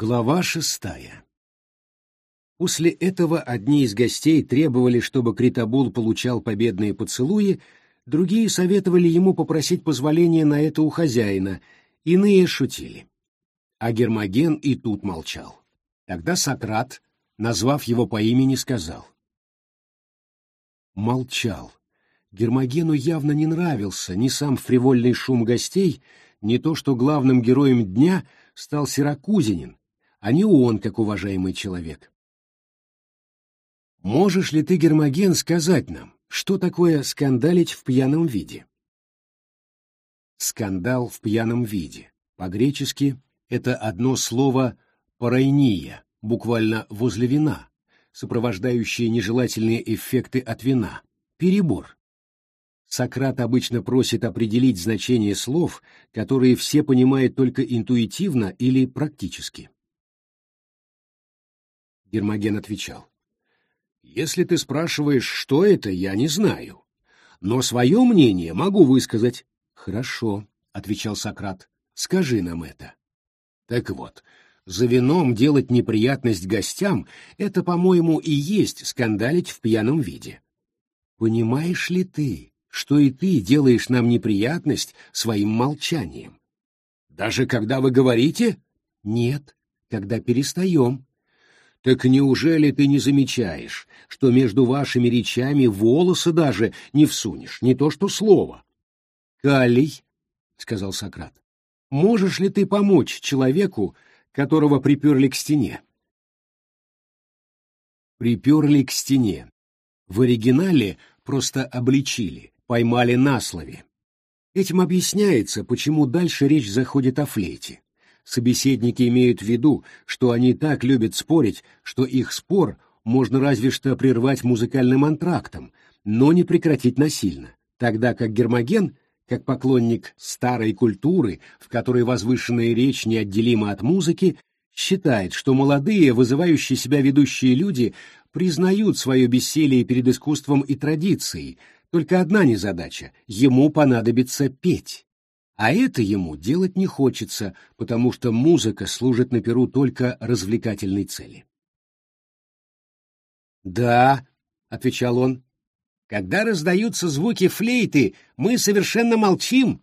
Глава шестая После этого одни из гостей требовали, чтобы Критобул получал победные поцелуи, другие советовали ему попросить позволения на это у хозяина, иные шутили. А Гермоген и тут молчал. Тогда Сократ, назвав его по имени, сказал. Молчал. Гермогену явно не нравился ни сам фривольный шум гостей, ни то, что главным героем дня стал Сиракузинин, а не он, как уважаемый человек. Можешь ли ты, Гермоген, сказать нам, что такое скандалить в пьяном виде? Скандал в пьяном виде. По-гречески это одно слово «парайния», буквально «возле вина», сопровождающее нежелательные эффекты от вина, перебор. Сократ обычно просит определить значение слов, которые все понимают только интуитивно или практически. Гермоген отвечал. «Если ты спрашиваешь, что это, я не знаю. Но свое мнение могу высказать». «Хорошо», — отвечал Сократ, — «скажи нам это». Так вот, за вином делать неприятность гостям — это, по-моему, и есть скандалить в пьяном виде. Понимаешь ли ты, что и ты делаешь нам неприятность своим молчанием. Даже когда вы говорите? Нет, когда перестаем. Так неужели ты не замечаешь, что между вашими речами волосы даже не всунешь, не то что слово? Калий, — сказал Сократ, — можешь ли ты помочь человеку, которого приперли к стене? Приперли к стене. В оригинале просто обличили, поймали на слове. Этим объясняется, почему дальше речь заходит о флейте. Собеседники имеют в виду, что они так любят спорить, что их спор можно разве что прервать музыкальным антрактом, но не прекратить насильно, тогда как Гермоген, как поклонник старой культуры, в которой возвышенная речь неотделима от музыки, считает, что молодые, вызывающие себя ведущие люди признают свое бессилие перед искусством и традицией, только одна незадача — ему понадобится петь. А это ему делать не хочется, потому что музыка служит на перу только развлекательной цели. «Да», — отвечал он, — «когда раздаются звуки флейты, мы совершенно молчим».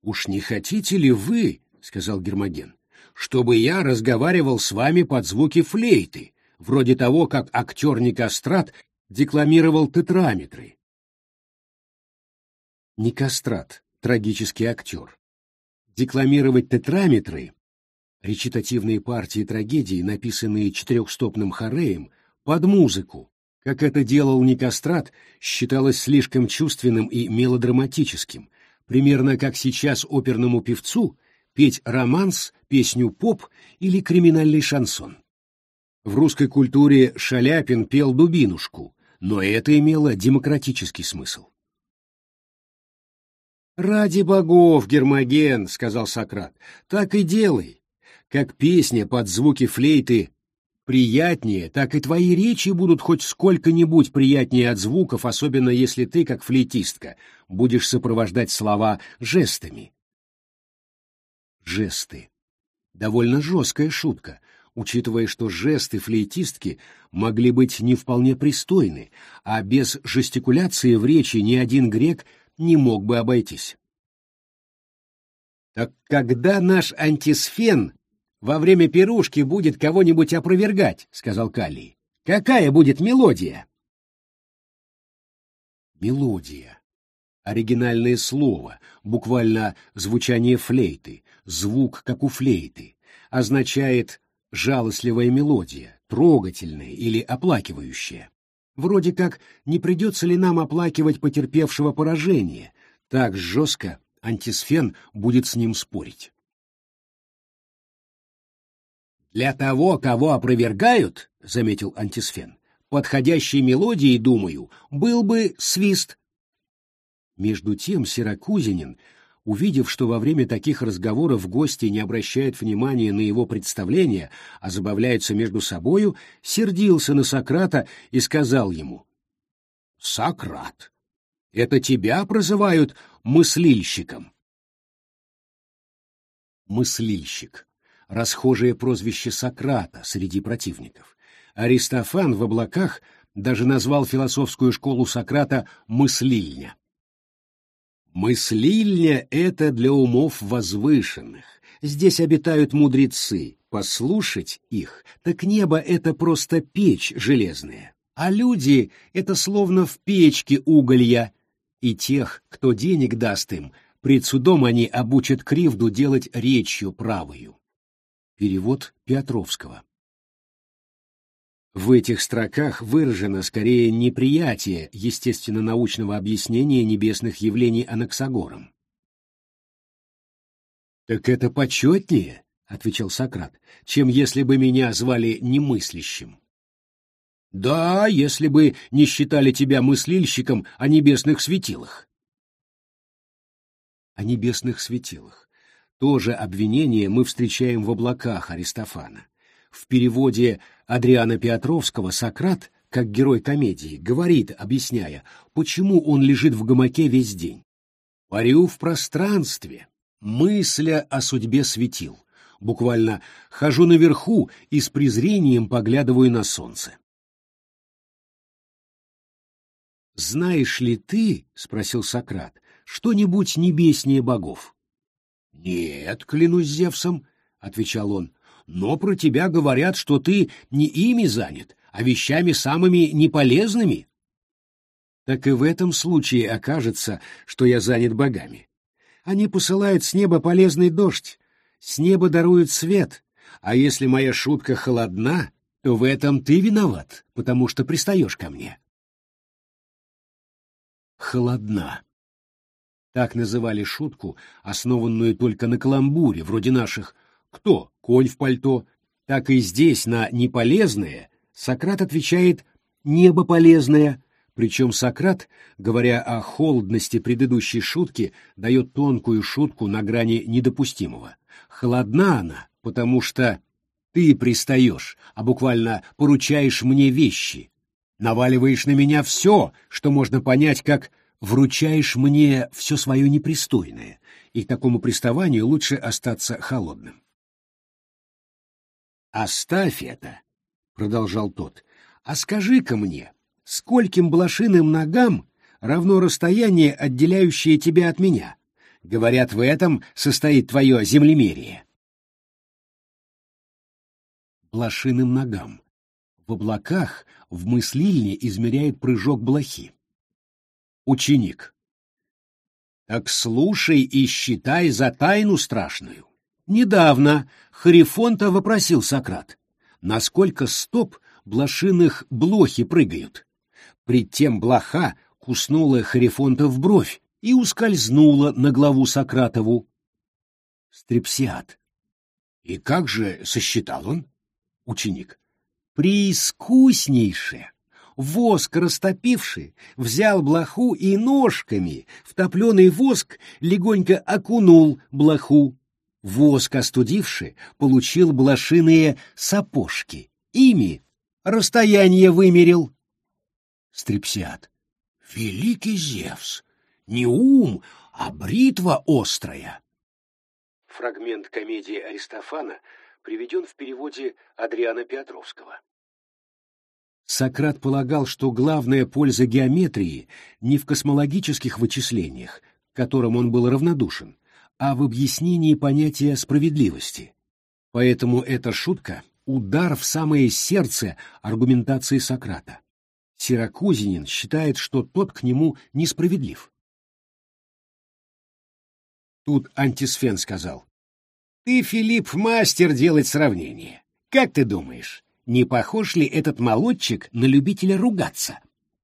«Уж не хотите ли вы, — сказал Гермоген, — чтобы я разговаривал с вами под звуки флейты, вроде того, как актер Никострат декламировал тетраметры, Никострат, трагический актер. Декламировать тетраметры, речитативные партии трагедии, написанные четырехстопным хореем, под музыку, как это делал Никострат, считалось слишком чувственным и мелодраматическим, примерно как сейчас оперному певцу петь романс, песню поп или криминальный шансон. В русской культуре Шаляпин пел «Дубинушку», но это имело демократический смысл. «Ради богов, Гермоген», — сказал Сократ, — «так и делай. Как песня под звуки флейты приятнее, так и твои речи будут хоть сколько-нибудь приятнее от звуков, особенно если ты, как флейтистка, будешь сопровождать слова жестами». Жесты. Довольно жесткая шутка, учитывая, что жесты флейтистки могли быть не вполне пристойны, а без жестикуляции в речи ни один грек не мог бы обойтись. Так когда наш антисфен во время пирушки будет кого-нибудь опровергать, сказал Калий, какая будет мелодия? Мелодия. Оригинальное слово, буквально звучание флейты, звук, как у флейты, означает жалостливая мелодия, трогательная или оплакивающая. Вроде как, не придется ли нам оплакивать потерпевшего поражение? Так жестко антисфен будет с ним спорить. «Для того, кого опровергают, — заметил антисфен, — подходящей мелодией, думаю, был бы свист». Между тем Сиракузинин Увидев, что во время таких разговоров гости не обращают внимания на его представления, а забавляются между собою, сердился на Сократа и сказал ему, «Сократ, это тебя прозывают мыслильщиком?» Мыслильщик. расхожее прозвище Сократа среди противников. Аристофан в облаках даже назвал философскую школу Сократа «мыслильня». Мыслильня — это для умов возвышенных. Здесь обитают мудрецы. Послушать их, так небо — это просто печь железная. А люди — это словно в печке уголья. И тех, кто денег даст им, пред судом они обучат кривду делать речью правою. Перевод Петровского. В этих строках выражено скорее неприятие естественно-научного объяснения небесных явлений Анаксагором. «Так это почетнее», — отвечал Сократ, — «чем если бы меня звали немыслящим». «Да, если бы не считали тебя мыслильщиком о небесных светилах». О небесных светилах. То же обвинение мы встречаем в облаках Аристофана. В переводе Адриана Петровского Сократ, как герой комедии, говорит, объясняя, почему он лежит в гамаке весь день. «Парю в пространстве, мысля о судьбе светил. Буквально хожу наверху и с презрением поглядываю на солнце». «Знаешь ли ты, — спросил Сократ, — что-нибудь небеснее богов?» «Нет, клянусь Зевсом, — отвечал он, но про тебя говорят, что ты не ими занят, а вещами самыми неполезными. Так и в этом случае окажется, что я занят богами. Они посылают с неба полезный дождь, с неба даруют свет, а если моя шутка холодна, то в этом ты виноват, потому что пристаешь ко мне. Холодна. Так называли шутку, основанную только на каламбуре, вроде наших кто конь в пальто, так и здесь на неполезное Сократ отвечает «небо полезное», причем Сократ, говоря о холодности предыдущей шутки, дает тонкую шутку на грани недопустимого. Холодна она, потому что ты пристаешь, а буквально поручаешь мне вещи, наваливаешь на меня все, что можно понять как «вручаешь мне все свое непристойное», и к такому приставанию лучше остаться холодным. «Оставь это», — продолжал тот, — «а скажи-ка мне, скольким блошиным ногам равно расстояние, отделяющее тебя от меня? Говорят, в этом состоит твое землемерие». Блошиным ногам. В облаках в мыслильне измеряет прыжок блохи. Ученик. Так слушай и считай за тайну страшную. Недавно Харифонта вопросил Сократ, насколько стоп блошиных блохи прыгают. Пред тем блоха куснула Харифонта в бровь и ускользнула на главу Сократову. Стрепсиат. И как же сосчитал он? Ученик. Преискуснейше. Воск растопивший, взял блоху и ножками в топленый воск легонько окунул блоху Воск остудивший получил блошиные сапожки. Ими расстояние вымерил. Стрепсиат. Великий Зевс! Не ум, а бритва острая. Фрагмент комедии Аристофана приведен в переводе Адриана Петровского. Сократ полагал, что главная польза геометрии не в космологических вычислениях, к которым он был равнодушен, а в объяснении понятия справедливости. Поэтому эта шутка — удар в самое сердце аргументации Сократа. Сиракузинин считает, что тот к нему несправедлив. Тут Антисфен сказал, «Ты, Филипп, мастер делать сравнение. Как ты думаешь, не похож ли этот молодчик на любителя ругаться?»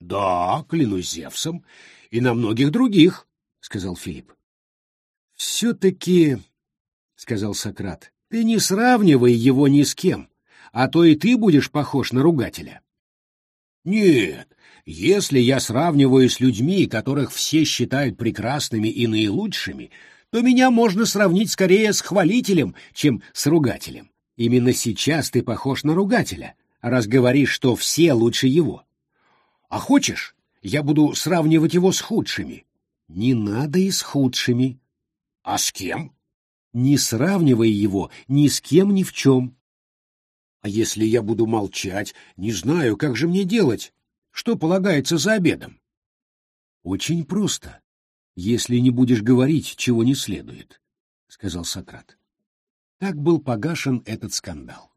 «Да, клянусь Зевсом, и на многих других», — сказал Филипп. «Все-таки, — сказал Сократ, — ты не сравнивай его ни с кем, а то и ты будешь похож на ругателя». «Нет, если я сравниваю с людьми, которых все считают прекрасными и наилучшими, то меня можно сравнить скорее с хвалителем, чем с ругателем. Именно сейчас ты похож на ругателя, раз говоришь, что все лучше его. А хочешь, я буду сравнивать его с худшими? Не надо и с худшими, а с кем? не сравнивая его ни с кем ни в чем. А если я буду молчать, не знаю, как же мне делать? Что полагается за обедом? Очень просто, если не будешь говорить, чего не следует, — сказал Сократ. Так был погашен этот скандал.